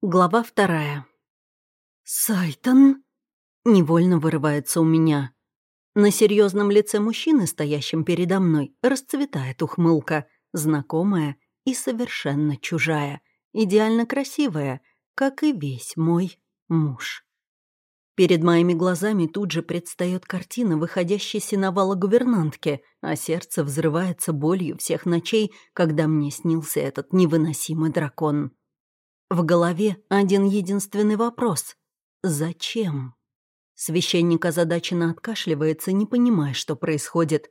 Глава вторая. «Сайтон?» — невольно вырывается у меня. На серьезном лице мужчины, стоящем передо мной, расцветает ухмылка, знакомая и совершенно чужая, идеально красивая, как и весь мой муж. Перед моими глазами тут же предстает картина, выходящей синовала гувернантки, а сердце взрывается болью всех ночей, когда мне снился этот невыносимый дракон. В голове один единственный вопрос. Зачем? Священник озадаченно откашливается, не понимая, что происходит.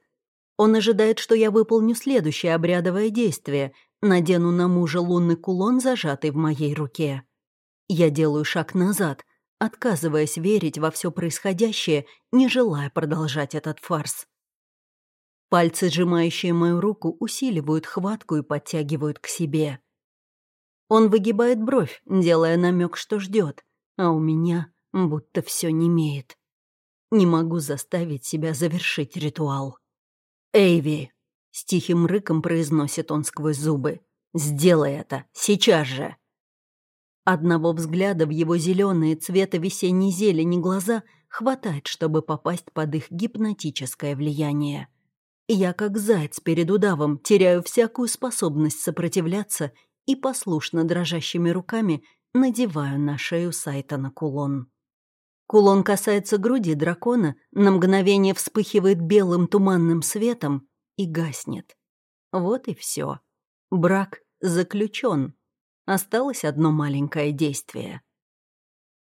Он ожидает, что я выполню следующее обрядовое действие, надену на мужа лунный кулон, зажатый в моей руке. Я делаю шаг назад, отказываясь верить во все происходящее, не желая продолжать этот фарс. Пальцы, сжимающие мою руку, усиливают хватку и подтягивают к себе. Он выгибает бровь, делая намек, что ждет, а у меня будто все немеет. Не могу заставить себя завершить ритуал. «Эйви!» — с тихим рыком произносит он сквозь зубы. «Сделай это! Сейчас же!» Одного взгляда в его зеленые цвета весенней зелени глаза хватает, чтобы попасть под их гипнотическое влияние. Я, как заяц перед удавом, теряю всякую способность сопротивляться и послушно дрожащими руками надеваю на шею Сайтона кулон. Кулон касается груди дракона, на мгновение вспыхивает белым туманным светом и гаснет. Вот и все. Брак заключен. Осталось одно маленькое действие.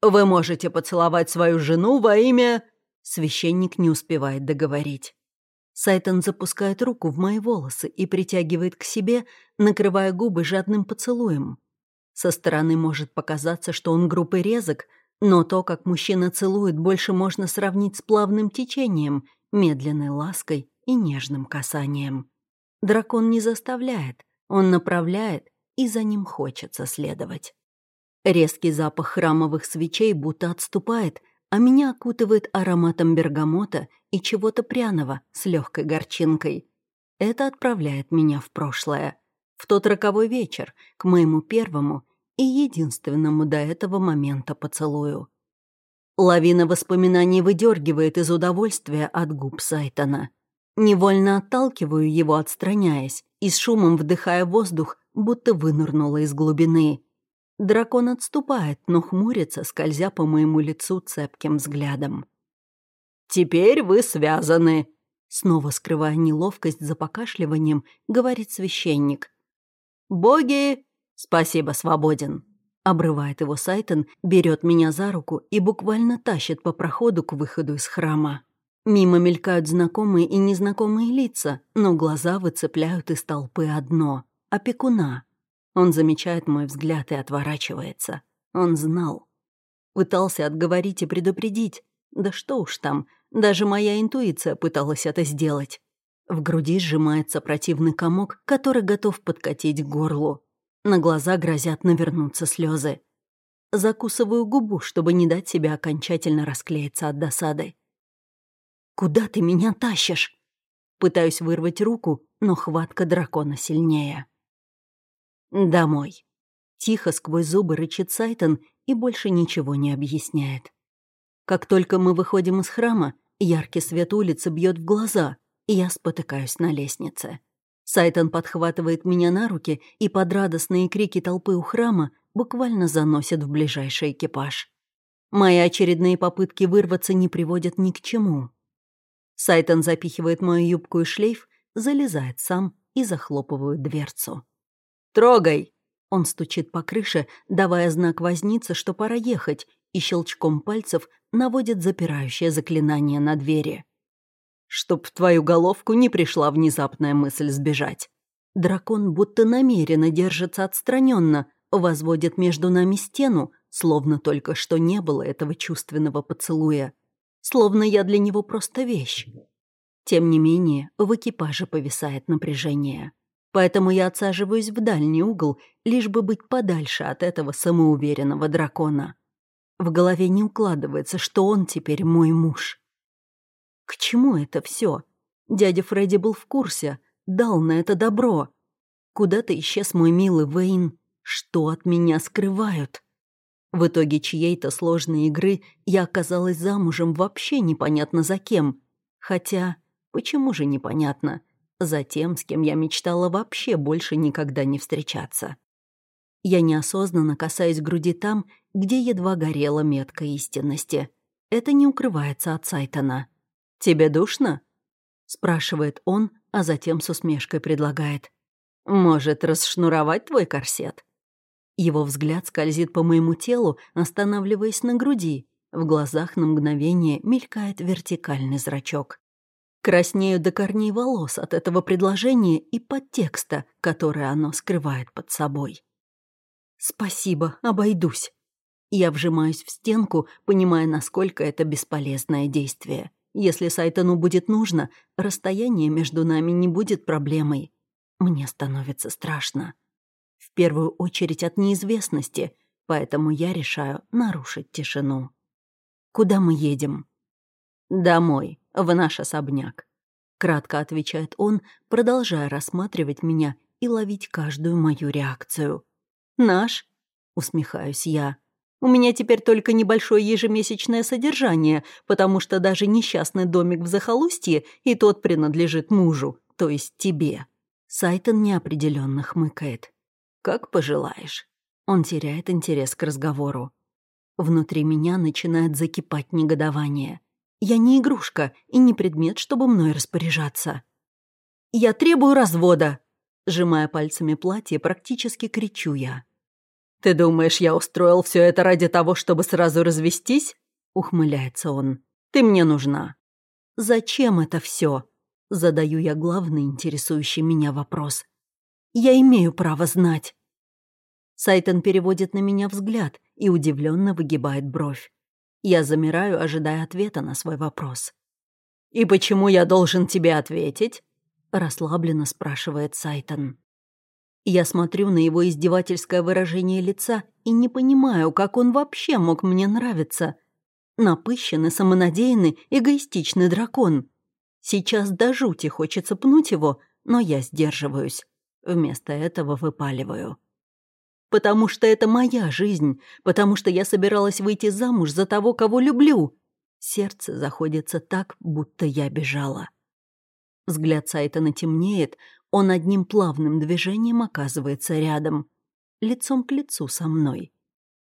«Вы можете поцеловать свою жену во имя...» Священник не успевает договорить. Сайтон запускает руку в мои волосы и притягивает к себе, накрывая губы жадным поцелуем. Со стороны может показаться, что он группы резок, но то, как мужчина целует, больше можно сравнить с плавным течением, медленной лаской и нежным касанием. Дракон не заставляет, он направляет, и за ним хочется следовать. Резкий запах храмовых свечей будто отступает — а меня окутывает ароматом бергамота и чего-то пряного с легкой горчинкой. Это отправляет меня в прошлое, в тот роковой вечер, к моему первому и единственному до этого момента поцелую. Лавина воспоминаний выдергивает из удовольствия от губ Сайтона. Невольно отталкиваю его, отстраняясь, и с шумом вдыхая воздух, будто вынырнула из глубины. Дракон отступает, но хмурится, скользя по моему лицу цепким взглядом. «Теперь вы связаны», — снова скрывая неловкость за покашливанием, говорит священник. «Боги...» «Спасибо, свободен», — обрывает его Сайтон, берет меня за руку и буквально тащит по проходу к выходу из храма. Мимо мелькают знакомые и незнакомые лица, но глаза выцепляют из толпы одно — опекуна. Он замечает мой взгляд и отворачивается. Он знал. Пытался отговорить и предупредить. Да что уж там, даже моя интуиция пыталась это сделать. В груди сжимается противный комок, который готов подкатить к горлу. На глаза грозят навернуться слезы. Закусываю губу, чтобы не дать себе окончательно расклеиться от досады. «Куда ты меня тащишь?» Пытаюсь вырвать руку, но хватка дракона сильнее. «Домой». Тихо сквозь зубы рычит Сайтон и больше ничего не объясняет. Как только мы выходим из храма, яркий свет улицы бьет в глаза, и я спотыкаюсь на лестнице. Сайтон подхватывает меня на руки и под радостные крики толпы у храма буквально заносит в ближайший экипаж. Мои очередные попытки вырваться не приводят ни к чему. Сайтон запихивает мою юбку и шлейф, залезает сам и захлопывает дверцу. «Трогай!» Он стучит по крыше, давая знак вознице, что пора ехать, и щелчком пальцев наводит запирающее заклинание на двери. «Чтоб в твою головку не пришла внезапная мысль сбежать». Дракон будто намеренно держится отстраненно, возводит между нами стену, словно только что не было этого чувственного поцелуя. Словно я для него просто вещь. Тем не менее, в экипаже повисает напряжение поэтому я отсаживаюсь в дальний угол, лишь бы быть подальше от этого самоуверенного дракона. В голове не укладывается, что он теперь мой муж. К чему это все? Дядя Фредди был в курсе, дал на это добро. Куда-то исчез мой милый Вейн. Что от меня скрывают? В итоге чьей-то сложной игры я оказалась замужем вообще непонятно за кем. Хотя, почему же непонятно? За тем, с кем я мечтала вообще больше никогда не встречаться. Я неосознанно касаюсь груди там, где едва горела метка истинности. Это не укрывается от Сайтона. «Тебе душно?» — спрашивает он, а затем с усмешкой предлагает. «Может, расшнуровать твой корсет?» Его взгляд скользит по моему телу, останавливаясь на груди. В глазах на мгновение мелькает вертикальный зрачок. Краснею до корней волос от этого предложения и подтекста, который оно скрывает под собой. «Спасибо, обойдусь». Я вжимаюсь в стенку, понимая, насколько это бесполезное действие. Если Сайтону будет нужно, расстояние между нами не будет проблемой. Мне становится страшно. В первую очередь от неизвестности, поэтому я решаю нарушить тишину. «Куда мы едем?» «Домой, в наш особняк», — кратко отвечает он, продолжая рассматривать меня и ловить каждую мою реакцию. «Наш?» — усмехаюсь я. «У меня теперь только небольшое ежемесячное содержание, потому что даже несчастный домик в захолустье и тот принадлежит мужу, то есть тебе». Сайтон неопределенно хмыкает. «Как пожелаешь». Он теряет интерес к разговору. Внутри меня начинает закипать негодование. Я не игрушка и не предмет, чтобы мной распоряжаться. «Я требую развода!» Сжимая пальцами платье, практически кричу я. «Ты думаешь, я устроил все это ради того, чтобы сразу развестись?» Ухмыляется он. «Ты мне нужна». «Зачем это все? Задаю я главный интересующий меня вопрос. «Я имею право знать». Сайтон переводит на меня взгляд и удивленно выгибает бровь. Я замираю, ожидая ответа на свой вопрос. «И почему я должен тебе ответить?» расслабленно спрашивает Сайтон. Я смотрю на его издевательское выражение лица и не понимаю, как он вообще мог мне нравиться. Напыщенный, самонадеянный, эгоистичный дракон. Сейчас до жути хочется пнуть его, но я сдерживаюсь. Вместо этого выпаливаю. Потому что это моя жизнь, потому что я собиралась выйти замуж за того, кого люблю. Сердце заходится так, будто я бежала. Взгляд Сайтона темнеет, он одним плавным движением оказывается рядом, лицом к лицу со мной.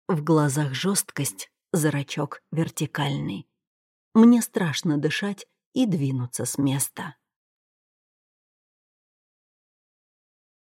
В глазах жесткость, зрачок вертикальный. Мне страшно дышать и двинуться с места.